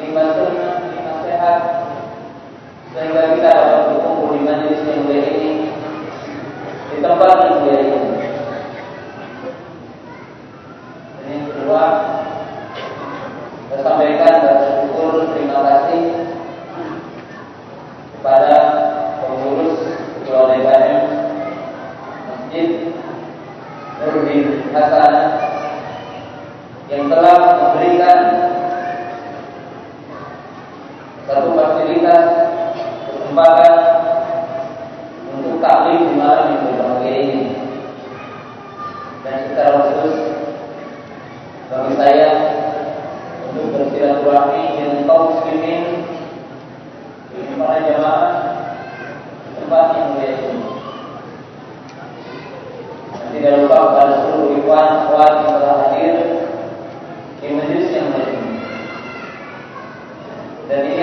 lima sunnah, lima sehat sehingga kita dapat berkumpul di majelis yang mulia ini. Di tempat yang mulia ini. Tidak lupa kepada seluruh ikhwan akhwat yang telah hadir di ini. Dan ini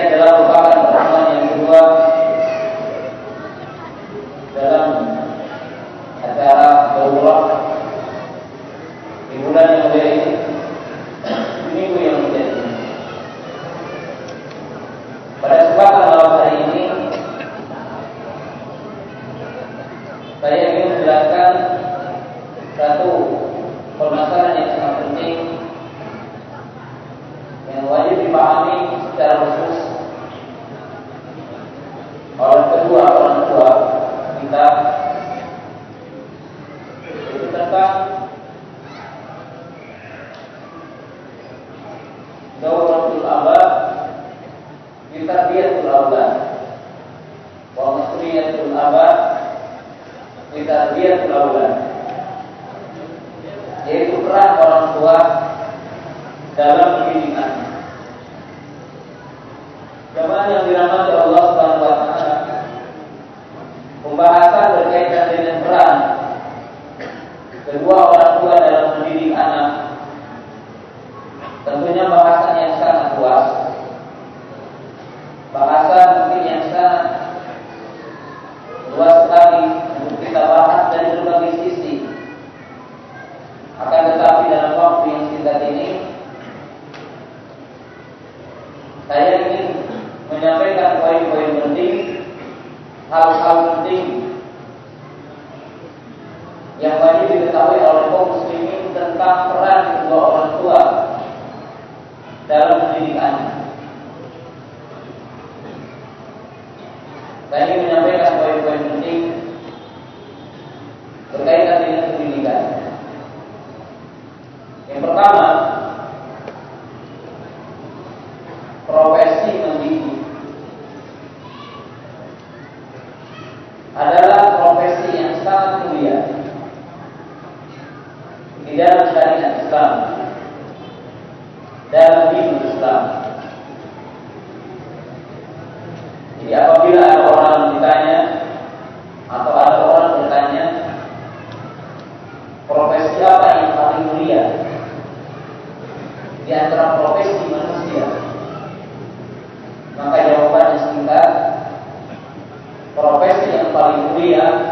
bitarbiyatul aulad wa mas'uliyatul aba bitarbiyatul aulad yaitu peran orang tua dalam pendidikan. Jemaah yang dirahmati diketahui oleh kaum muslimin tentang peran kedua orang tua dalam pendidikan. Saya ingin menyampaikan poin-poin penting paling mulia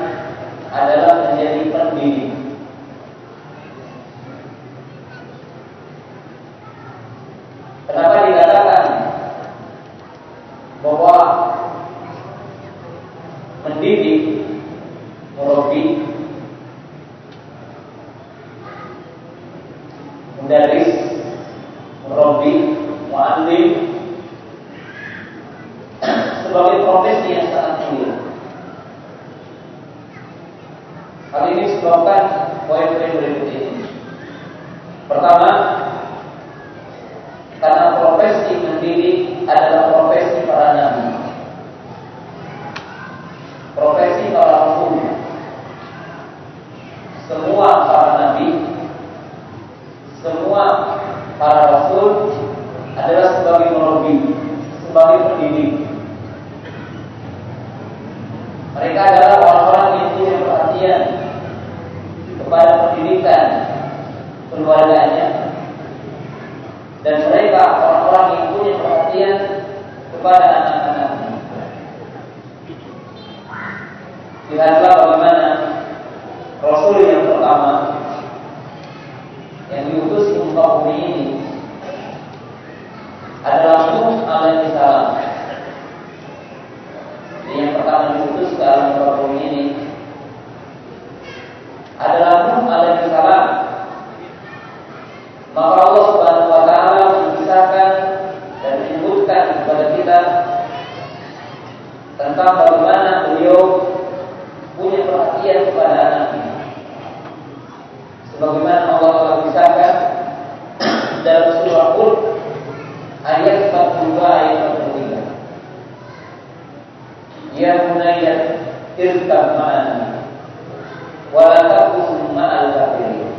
tentang bagaimana beliau punya perhatian kepada anaknya. Sebagaimana Allah telah kisahkan dalam surah Qur ayat 42 ayat 43. Ya bunayya irkab ma'ani wa la takun ma'al kafirin.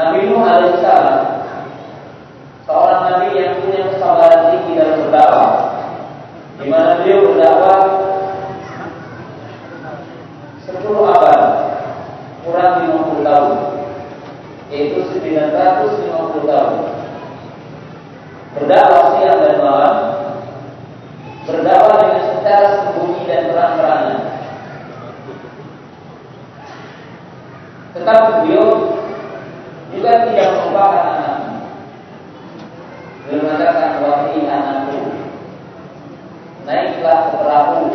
Nabi Nuh alaihi Maka beliau juga tidak melupakan anaknya. Beliau mengatakan wahai anakku, naiklah ke perahu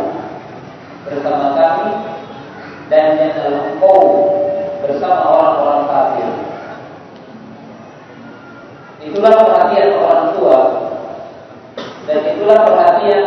bersama kami dan janganlah kau bersama orang-orang kafir. Itulah perhatian orang tua dan itulah perhatian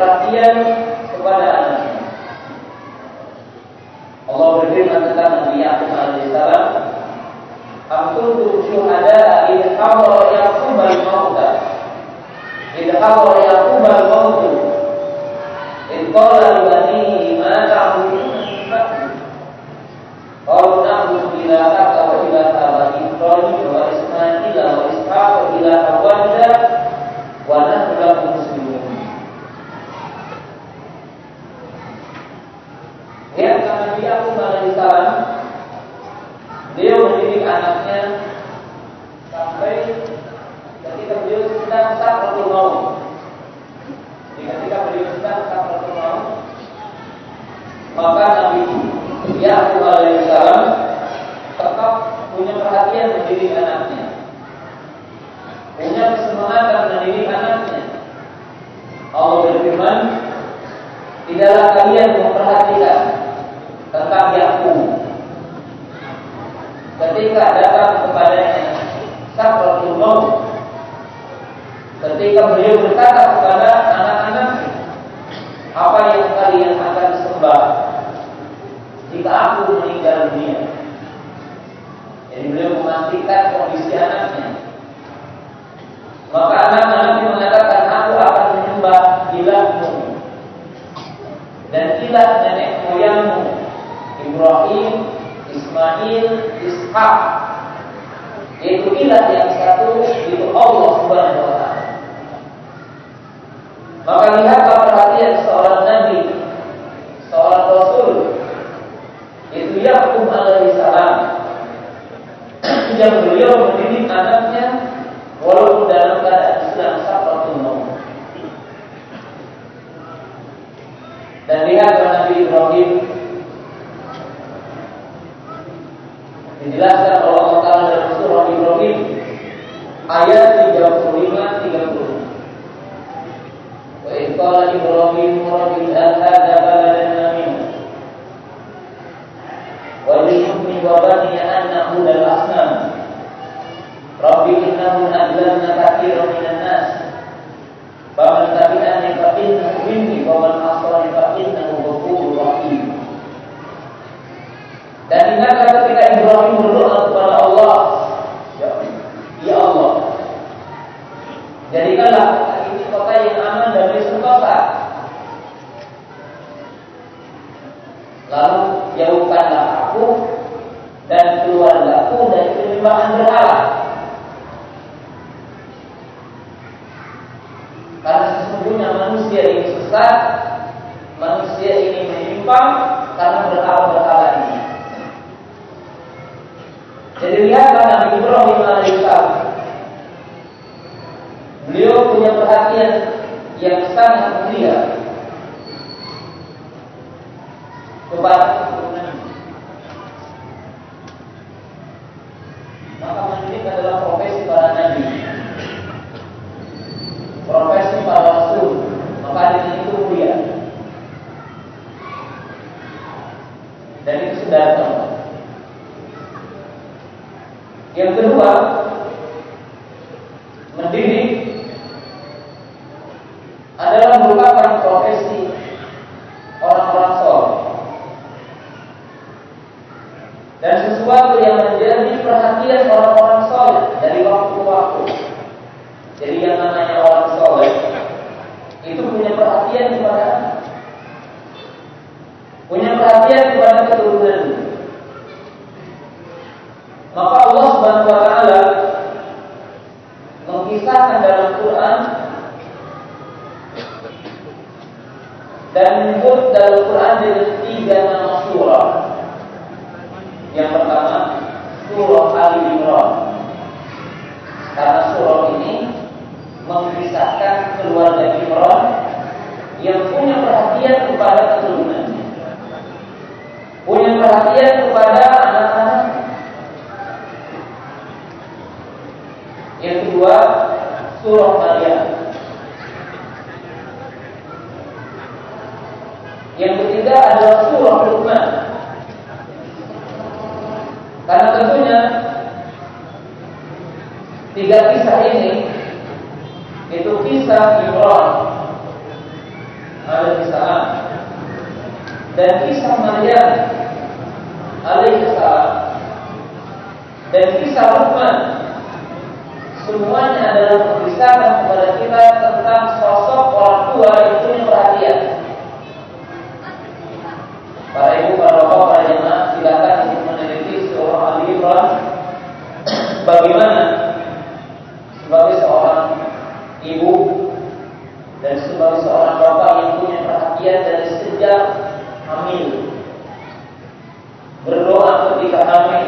perhatian kepada anaknya. Allah berfirman tentang Nabi Yakub alaihissalam, "Aku tujuh ada in Ishak yaitu ilah yang satu itu Allah Subhanahu wa taala. Maka lihatlah perhatian seorang nabi, seorang rasul. Itu Yakub alaihi salam. Yang beliau anaknya walaupun dalam keadaan sedang sakratul maut. Dan lihat Nabi Ibrahim dijelaskan oleh Allah Taala dalam surah Ibrahim ayat 35 30. Wa idh qala Ibrahim rabbi hadha baladan amina wa li wa bani an na'budu al-asnam Rabbi innahu adlanna katsiran dan menyebut dalam Quran dengan tiga nama surah. Yang pertama surah Ali Imran. Karena surah ini mengisahkan keluarga Imran yang punya perhatian kepada keturunannya. Punya perhatian kepada anak-anak. Yang kedua surah Maryam. Yang ketiga adalah surah Luqman. Karena tentunya tiga kisah ini itu kisah Ibrahim. Alaihissalam dan kisah Maryam alaihissalam dan kisah Luqman semuanya adalah mengisahkan kepada kita tentang sosok orang tua punya perhatian. Para ibu, para bapak, para jemaah silakan untuk meneliti surah Ali Imran bagaimana? Sebagai seorang ibu dan sebagai seorang bapak yang punya perhatian dari sejak hamil. Berdoa ketika hamil.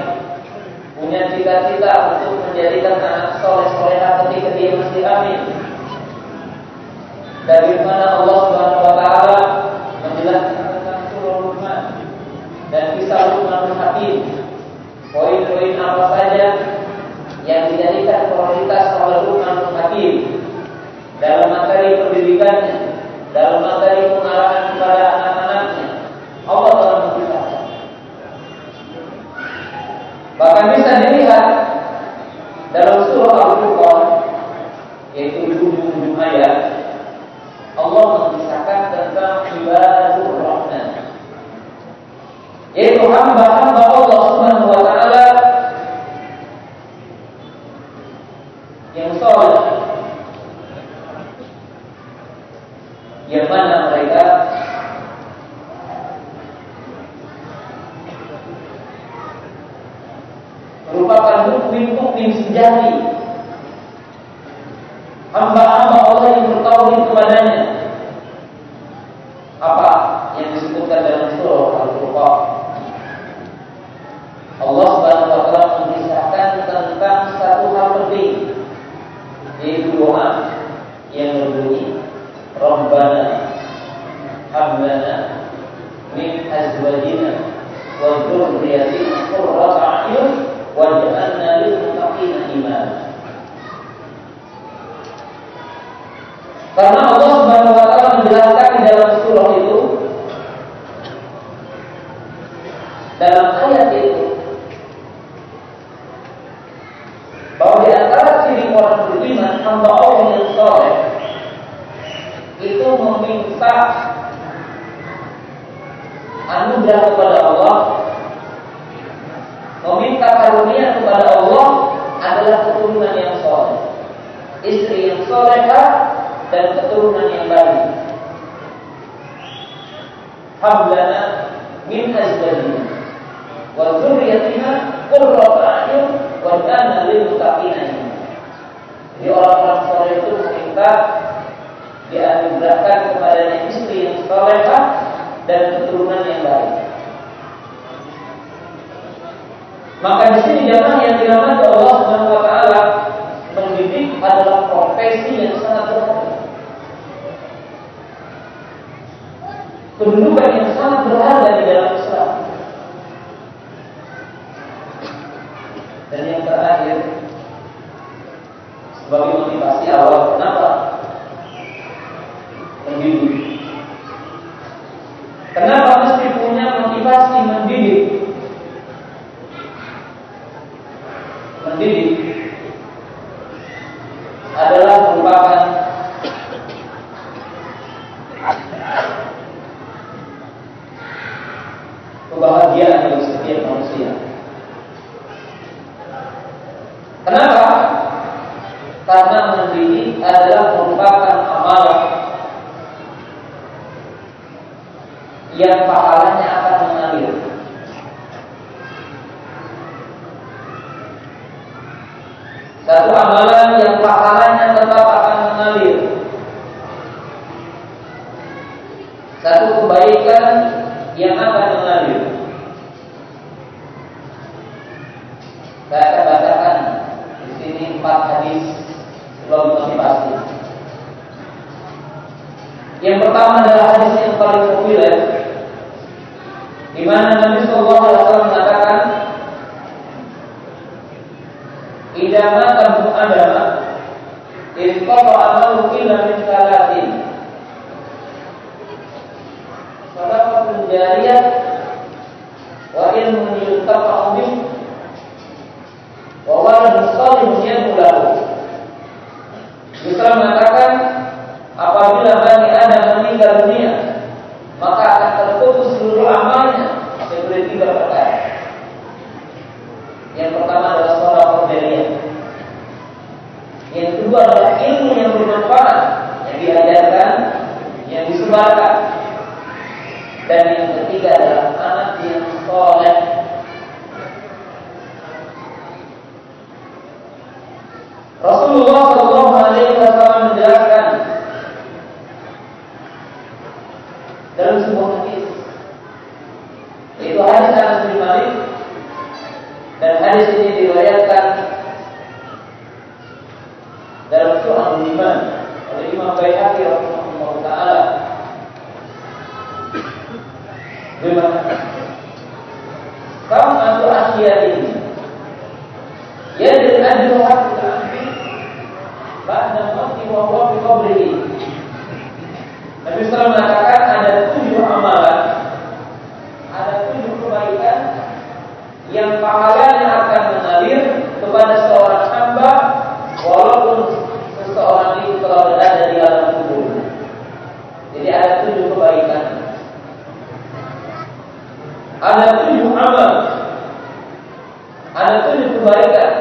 Punya cita-cita untuk menjadikan anak soleh soleha ketika dia masih hamil. Dari mana Allah Subhanahu Wa Taala menjelaskan tentang surah Luqman Luqman Hakim poin-poin apa saja yang dijadikan prioritas oleh Luqman Hakim dalam materi pendidikannya dalam materi pengarahan hablana min azwajina wa zuriyatina qurrata a'yun waj'alna lil muttaqina Jadi orang-orang soleh itu meminta dianugerahkan kepada istri yang solehah dan keturunan yang baik. Maka di sini jamaah yang dirahmati Allah Subhanahu wa taala mendidik adalah profesi yang sangat kedudukan yang sangat berharga di dalam Islam. Dan yang terakhir, sebagai motivasi awal, kenapa pemilu? Kenapa di mana Nabi Sallallahu Alaihi Wasallam mengatakan, idama kamu adama, istirahat Rasulullah Ada tujuh amal. Ada tujuh kebaikan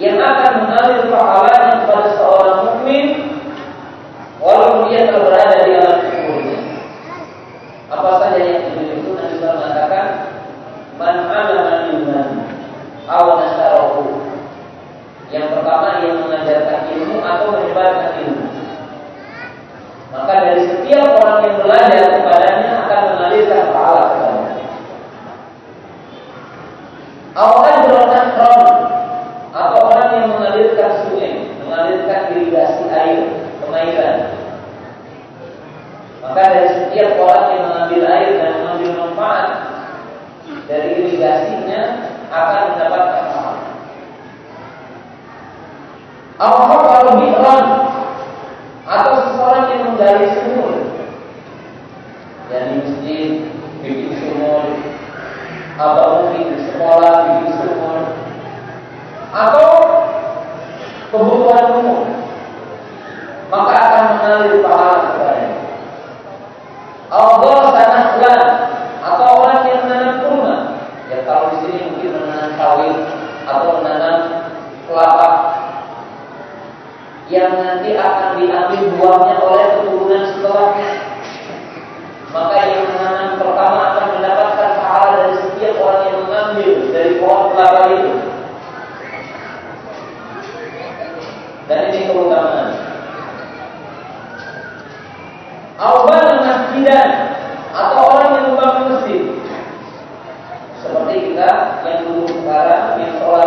Yang akan mengalir pahalanya kepada seorang Al-Haq al atau yang para yang seolah